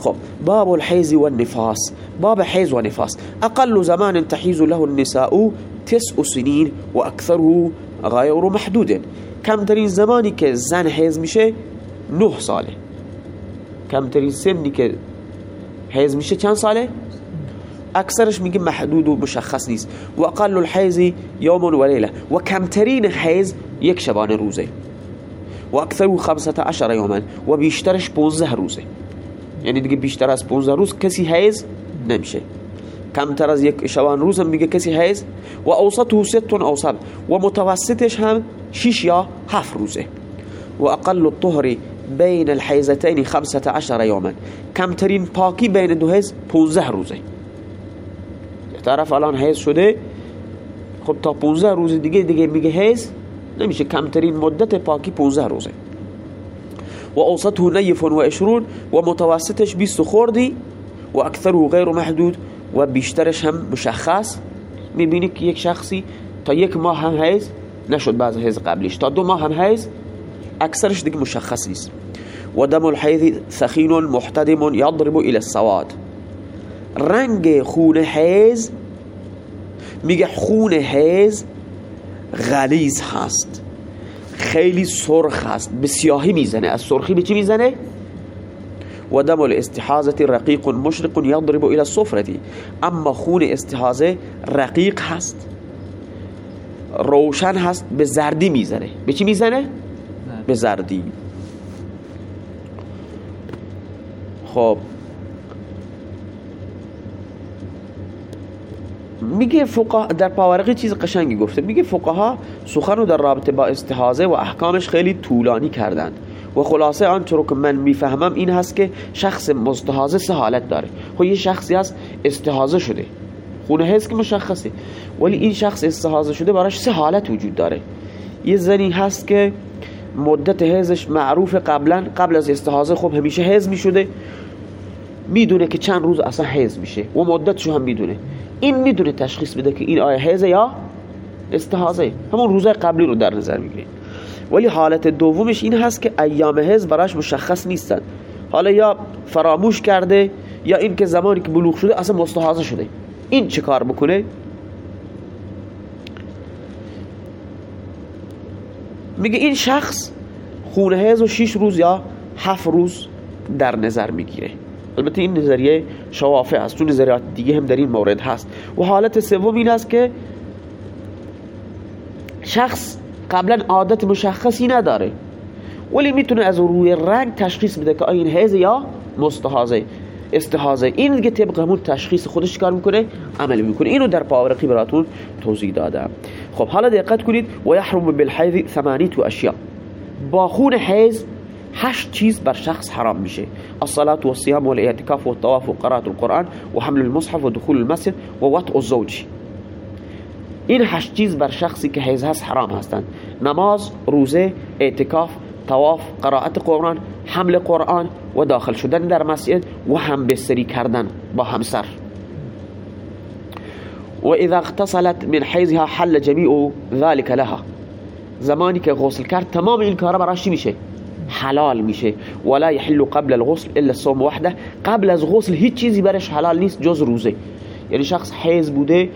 خب باب الحیز و النفاس باب حیز و نفاس أقل زمان تحیز له النساء تسع سنین و اکثره غیر محدود کمترین زمانی که زن حیز میشه نه ساله کمترین سنی که حیز میشه چند ساله؟ اکثرش میگه محدود و مشخص نیست و أقل الحیز یوم و لیله و کمترین حیز روزه و خمسة عشر یوما و بیشترش 15 روزه یعنی دیگه بیشتر از 15 روز کسی حیز نمیشه. کمتر از یک شبان روز هم میگه کسی حیز و اوسطه ست اوسط و متوسطش هم 6 یا 7 روزه. و اقل الطهر بین الحیزتین 15 یوما. کمترین پاکی بین دو حیز 15 روزه. طرف الان حیز شده خب تا 15 روز دیگه دیگه میگه حیز نمیشه. کمترین مدت پاکی 15 روزه. و اوسطه نیف و اشرون و متوسطش 20 خوردی و اکثره غیر محدود و بیشترش هم مشخص. میبینی یک شخصی تا یک ماه هم حیز نشد بعض حیز قبلیش تا دو ماه هم حیز اکثرش دیگه مشخص نیست و دم ثخین محتدم یضرب إلى السواد. رنگ خون حیز میگه خون حیز غلیز هست خیلی سرخ هست به سیاهی می‌زنه. از سرخی به چی می‌زنه؟ و دم الاستحازه رقیق مشرق یضرب الى الصفرة. اما خون استحازه رقیق هست. روشن هست. به زردی می‌زنه. به چی می‌زنه؟ به زردی. خب. میگه فقها در پاورقی چیز قشنگی گفته. میگه فقها سخن رو در رابطه با استحاضه و احکامش خیلی طولانی کردن. و خلاصه آنچه که من می‌فهمم این هست که شخص مستحاضه سه حالت داره. خب یه شخصی هست استحاضه شده. خونه هست که مشخصه. ولی این شخص استحاضه شده براش سه حالت وجود داره. یه زنی هست که مدت هزش معروف قبلا قبل از استحاضه خب همیشه هز می‌شده. می‌دونه که چند روز اصلا هز میشه. و مدتشو هم می‌دونه. این می‌دونه تشخیص بده که این آیا هزه یا استحاضه. همون روزای قبلی رو در نظر می‌گیره ولی حالت دومش این هست که ایام هز براش مشخص نیستن. حالا یا فراموش کرده یا این که زمانی که بلوغ شده اصلا مستحاضه شده. این چه کار بکنه؟ میگه این شخص خونه هز و 6 روز یا 7 روز در نظر می‌گیره. البته این نظریه شوافع است. چون نظریات دیگه هم در این مورد هست. و حالت سوم این است که شخص قبلا عادت مشخصی نداره. ولی می‌تونه از روی رنگ تشخیص بده که این حیض یا مستحاضه. استحاضه. این دیگه طبق همون تشخیص خودش کار می‌کنه عمل می‌کنه. اینو در پاورقی براتون توضیح دادم. خب حالا دقت کنید. و یحرم بالحیض ثمانیت اشیاء با خون حیض هشت چیز بر شخص حرام میشه. الصلاة والصيام والاعتكاف والطواف وقراءة القرآن وحمل المصحف ودخول المسجد ووطء الزوج. این هشت چیز بر شخصی که حیض هست حرام هستند. نماز روزه اعتکاف طواف قرائت قرآن حمل قرآن و داخل شدن در مسجد و هم بستری کردن با همسر. و اذا اغتصلت من حیضها حل جمیع ذلك لها. زمانی که غسل کرد تمام این کارا براش میشه؟ حلال میشه. ولا يحل قبل الغسل الا الصوم وحده. قبل از غسل هیچ چیزی برش حلال نیست جز روزه. یعنی شخص حیض بوده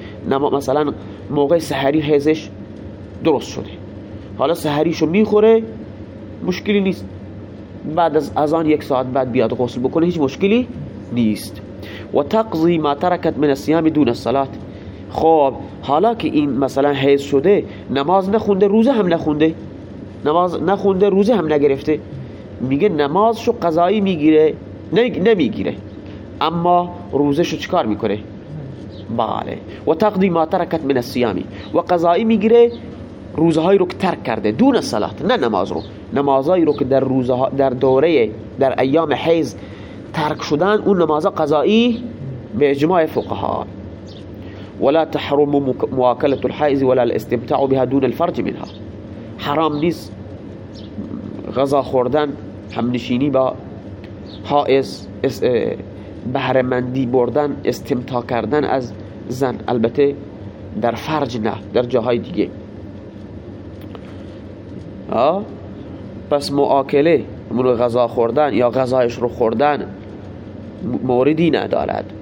مثلا موقع سحری حیضش درست شده. حالا سحریشو می‌خوره مشکلی نیست. بعد از اذان یک ساعت بعد بیاد غسل بکنه هیچ مشکلی نیست. و تقضی ما ترکت من الصيام دون الصلاه خب حالا که این مثلا حیض شده نماز نخونده روزه هم نخونده. نماز نخونده روزه هم نگرفته. میگه نمازشو قضایی می‌گیره نمی‌گیره. اما روزشو چکار می‌کنه؟ بله. و تقضی ما ترکت من الصیامی. و قضایی می‌گیره روزهایی رو که ترک کرده دون صلات نه نماز رو. نمازهایی رو که در روزها در دوره در ایام حیض ترک شدن اون نمازها قضایی به اجماع فقها. ولا تحرم مواكله الحائز ولا الاستمتاع بها دون الفرج منها. حرام نیست. غذا خوردن همنشینی با حائز بهرمندی بردن استمتاع کردن از زن. البته در فرج نه در جاهای دیگه. پس معاکله غذا خوردن یا غذایش رو خوردن موردی ندارد.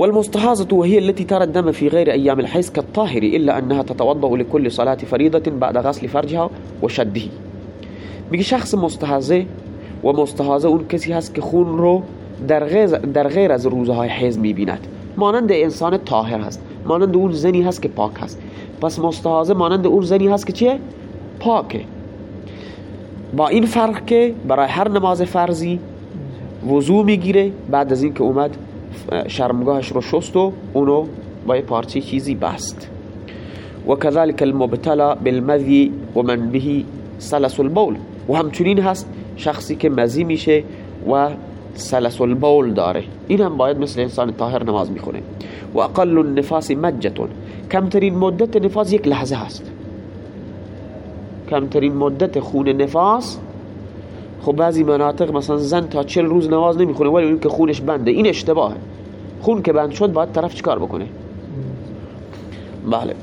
والمستحاضة وهي التي ترى الدم في غير أيام الحيض كالطاهر إلا أنها تتوضأ لكل صلاة فريضة بعد غسل فرجها وشده. میگه شخص مستحاضه و مستحاضه اون کسی هست که خون رو در غیر, در غیر از روزهای حیض می‌بیند. مانند انسان طاهر هست. مانند اون زنی هست که پاک هست. پس مستحاضه مانند اون زنی هست که چیه؟ پاکه. با این فرق که برای هر نماز فرضی وضو می‌گیره بعد از اینکه اومد شرمگاهش رو شست و اونو با یه پارچه چیزی بست. و كذلك المبتلا بالمذی و من به سلس البول. و همچنین هست شخصی که مزی میشه و سلس البول داره. این هم باید مثل انسان طاهر نماز می‌خونه. و اقل النفاس مجتون. کمترین مدت نفاس یک لحظه هست. کمترین مدت خون نفاس. خب بعضی مناطق مثلا زن تا چل روز نماز نمی‌خونه ولی اون که خونش بنده این اشتباهه. خون که بند شد باید طرف چیکار بکنه؟ بله.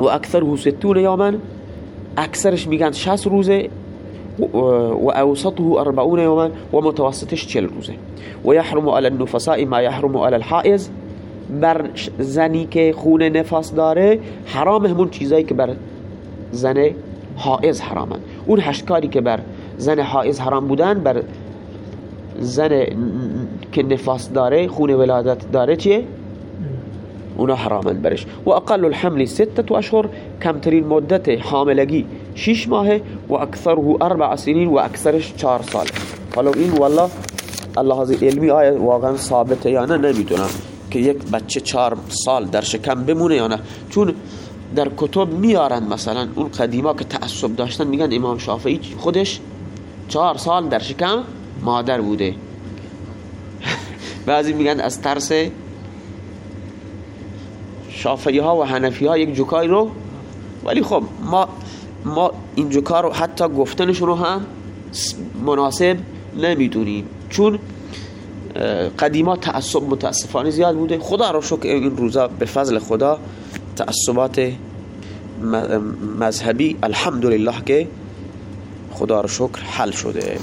و اکثر ستون یوما اکثرش میگن 60 روزه و اوسطه 40 یوما و متوسطش 40 روزه. و يحرم على النفساء ما يحرم على الحائز بر زنی که خون نفاس داره حرام همون چیزایی که بر زن حائز حرامن. اون هشت که بر زن حائز حرام بودن بر زن که نفاس داره خون ولادت داره چیه؟ اونا حرامن برش. و اقل الحمل ستت اشهر کمترین مدت حاملگی شش ماهه و اکثره اربع سنین و اکثرش چهار سال. حالا این والله الله علمی آیا واقعا ثابته یا نه نمی‌دونم که یک بچه چهار سال در شکم بمونه یا نه. چون در کتب میارن مثلا اون قدیما که تعصب داشتن میگن امام شافعی خودش چهار سال در شکم مادر بوده. بعضی میگن از ترس شافعی ها و حنفی ها یک جوکای رو ولی خب ما ما این جوکا رو حتی گفتنشون رو هم مناسب نمی‌دونیم. چون قدیما تعصب متاسفانه زیاد بوده. خدا رو شکر این روزا به فضل خدا تعصبات مذهبی الحمدلله که خدا رو شکر حل شده.